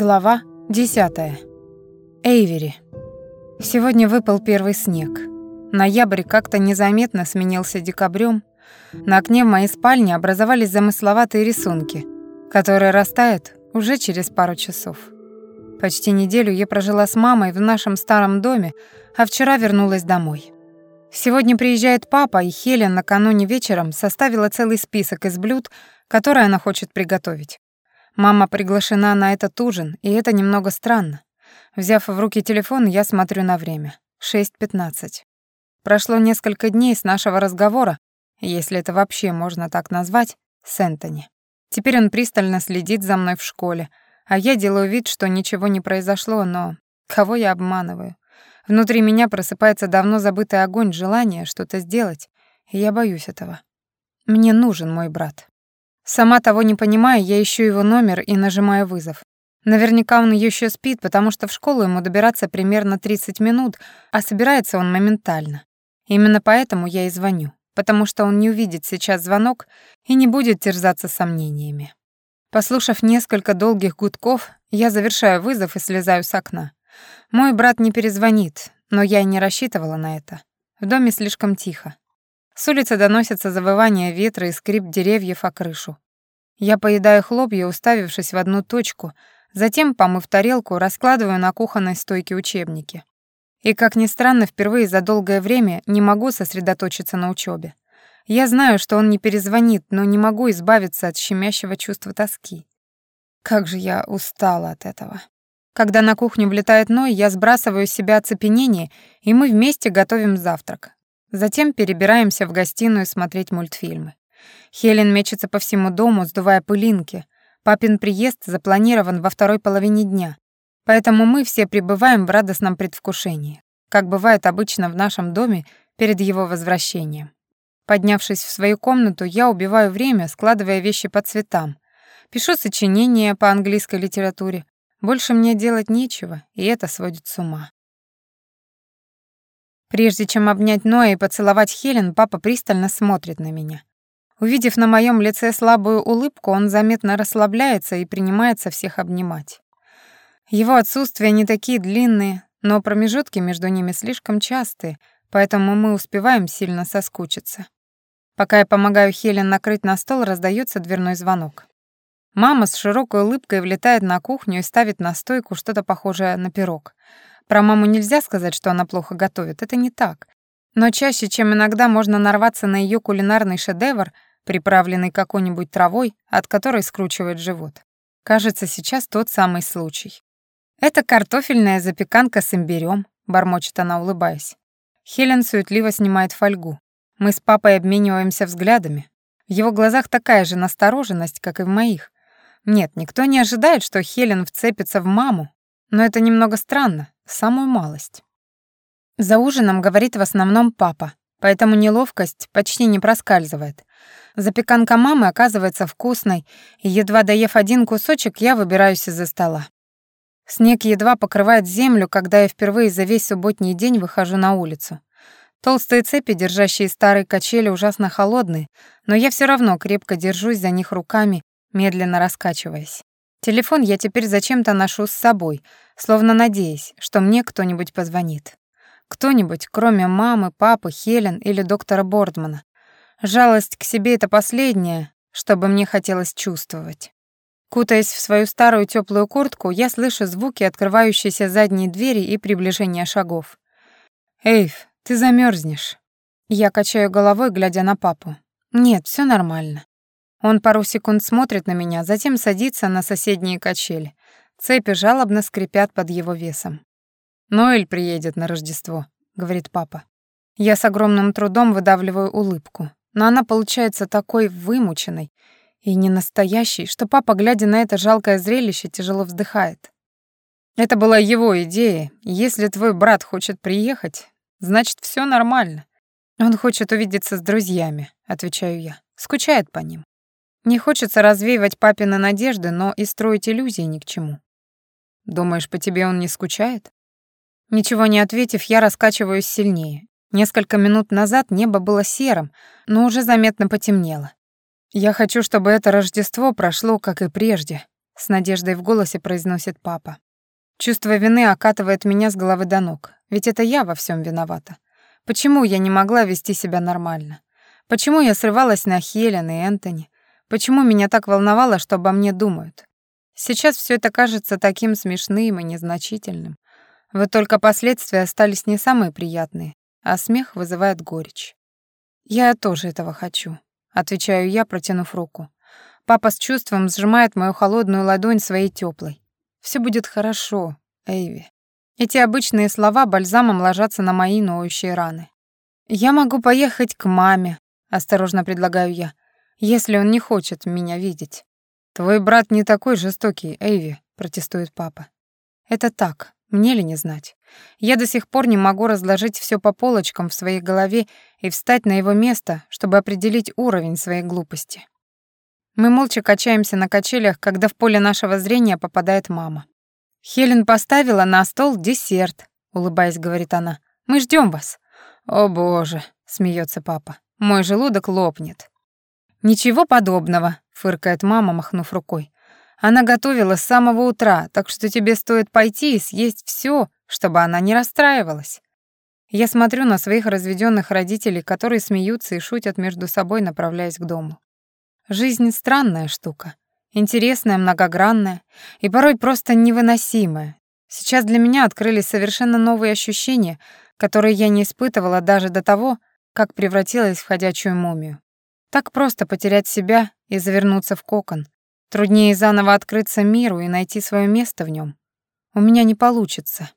Глава 10. Эйвери. Сегодня выпал первый снег. Ноябрь как-то незаметно сменился декабрем. На окне в моей спальне образовались замысловатые рисунки, которые растают уже через пару часов. Почти неделю я прожила с мамой в нашем старом доме, а вчера вернулась домой. Сегодня приезжает папа, и Хелен накануне вечером составила целый список из блюд, которые она хочет приготовить. Мама приглашена на этот ужин, и это немного странно. Взяв в руки телефон, я смотрю на время. 6.15. Прошло несколько дней с нашего разговора, если это вообще можно так назвать, с Энтони. Теперь он пристально следит за мной в школе, а я делаю вид, что ничего не произошло, но кого я обманываю? Внутри меня просыпается давно забытый огонь желания что-то сделать, и я боюсь этого. Мне нужен мой брат. Сама того не понимая, я ищу его номер и нажимаю вызов. Наверняка он еще спит, потому что в школу ему добираться примерно 30 минут, а собирается он моментально. Именно поэтому я и звоню, потому что он не увидит сейчас звонок и не будет терзаться сомнениями. Послушав несколько долгих гудков, я завершаю вызов и слезаю с окна. Мой брат не перезвонит, но я и не рассчитывала на это. В доме слишком тихо. С улицы доносятся завывание ветра и скрип деревьев о крышу. Я поедаю хлопья, уставившись в одну точку, затем, помыв тарелку, раскладываю на кухонной стойке учебники. И, как ни странно, впервые за долгое время не могу сосредоточиться на учебе. Я знаю, что он не перезвонит, но не могу избавиться от щемящего чувства тоски. Как же я устала от этого. Когда на кухню влетает Ной, я сбрасываю с себя оцепенение, и мы вместе готовим завтрак. Затем перебираемся в гостиную смотреть мультфильмы. Хелен мечется по всему дому, сдувая пылинки. Папин приезд запланирован во второй половине дня, поэтому мы все пребываем в радостном предвкушении, как бывает обычно в нашем доме перед его возвращением. Поднявшись в свою комнату, я убиваю время, складывая вещи по цветам. Пишу сочинения по английской литературе. Больше мне делать нечего, и это сводит с ума. Прежде чем обнять Ноя и поцеловать Хелен, папа пристально смотрит на меня. Увидев на моем лице слабую улыбку, он заметно расслабляется и принимается всех обнимать. Его отсутствия не такие длинные, но промежутки между ними слишком частые, поэтому мы успеваем сильно соскучиться. Пока я помогаю Хелен накрыть на стол, раздается дверной звонок. Мама с широкой улыбкой влетает на кухню и ставит на стойку что-то похожее на пирог. Про маму нельзя сказать, что она плохо готовит, это не так. Но чаще, чем иногда, можно нарваться на ее кулинарный шедевр, приправленный какой-нибудь травой, от которой скручивает живот. Кажется, сейчас тот самый случай. «Это картофельная запеканка с имбирём», — бормочет она, улыбаясь. Хелен суетливо снимает фольгу. Мы с папой обмениваемся взглядами. В его глазах такая же настороженность, как и в моих. Нет, никто не ожидает, что Хелен вцепится в маму, но это немного странно, самую малость. За ужином говорит в основном папа, поэтому неловкость почти не проскальзывает. Запеканка мамы оказывается вкусной, и едва доев один кусочек, я выбираюсь из-за стола. Снег едва покрывает землю, когда я впервые за весь субботний день выхожу на улицу. Толстые цепи, держащие старые качели, ужасно холодные, но я все равно крепко держусь за них руками, медленно раскачиваясь. Телефон я теперь зачем-то ношу с собой, словно надеясь, что мне кто-нибудь позвонит. Кто-нибудь, кроме мамы, папы, Хелен или доктора Бордмана. Жалость к себе — это последнее, что бы мне хотелось чувствовать. Кутаясь в свою старую теплую куртку, я слышу звуки открывающейся задней двери и приближения шагов. «Эйв, ты замерзнешь. Я качаю головой, глядя на папу. «Нет, все нормально. Он пару секунд смотрит на меня, затем садится на соседние качели. Цепи жалобно скрипят под его весом. «Ноэль приедет на Рождество», — говорит папа. Я с огромным трудом выдавливаю улыбку, но она получается такой вымученной и ненастоящей, что папа, глядя на это жалкое зрелище, тяжело вздыхает. Это была его идея. Если твой брат хочет приехать, значит, все нормально. Он хочет увидеться с друзьями, отвечаю я. Скучает по ним. Не хочется развеивать папины надежды, но и строить иллюзии ни к чему. Думаешь, по тебе он не скучает? Ничего не ответив, я раскачиваюсь сильнее. Несколько минут назад небо было серым, но уже заметно потемнело. Я хочу, чтобы это Рождество прошло, как и прежде, с надеждой в голосе произносит папа. Чувство вины окатывает меня с головы до ног, ведь это я во всем виновата. Почему я не могла вести себя нормально? Почему я срывалась на Хелен и Энтони? Почему меня так волновало, что обо мне думают? Сейчас все это кажется таким смешным и незначительным. Вот только последствия остались не самые приятные, а смех вызывает горечь. «Я тоже этого хочу», — отвечаю я, протянув руку. Папа с чувством сжимает мою холодную ладонь своей теплой. Все будет хорошо, Эйви». Эти обычные слова бальзамом ложатся на мои ноющие раны. «Я могу поехать к маме», — осторожно предлагаю я, «если он не хочет меня видеть». «Твой брат не такой жестокий, Эйви», — протестует папа. «Это так, мне ли не знать? Я до сих пор не могу разложить все по полочкам в своей голове и встать на его место, чтобы определить уровень своей глупости. Мы молча качаемся на качелях, когда в поле нашего зрения попадает мама. «Хелен поставила на стол десерт», — улыбаясь, говорит она. «Мы ждем вас». «О боже», — смеется папа. «Мой желудок лопнет». «Ничего подобного», — фыркает мама, махнув рукой. Она готовила с самого утра, так что тебе стоит пойти и съесть все, чтобы она не расстраивалась. Я смотрю на своих разведенных родителей, которые смеются и шутят между собой, направляясь к дому. Жизнь странная штука, интересная, многогранная и порой просто невыносимая. Сейчас для меня открылись совершенно новые ощущения, которые я не испытывала даже до того, как превратилась в ходячую мумию. Так просто потерять себя и завернуться в кокон, Труднее заново открыться миру и найти свое место в нем. У меня не получится.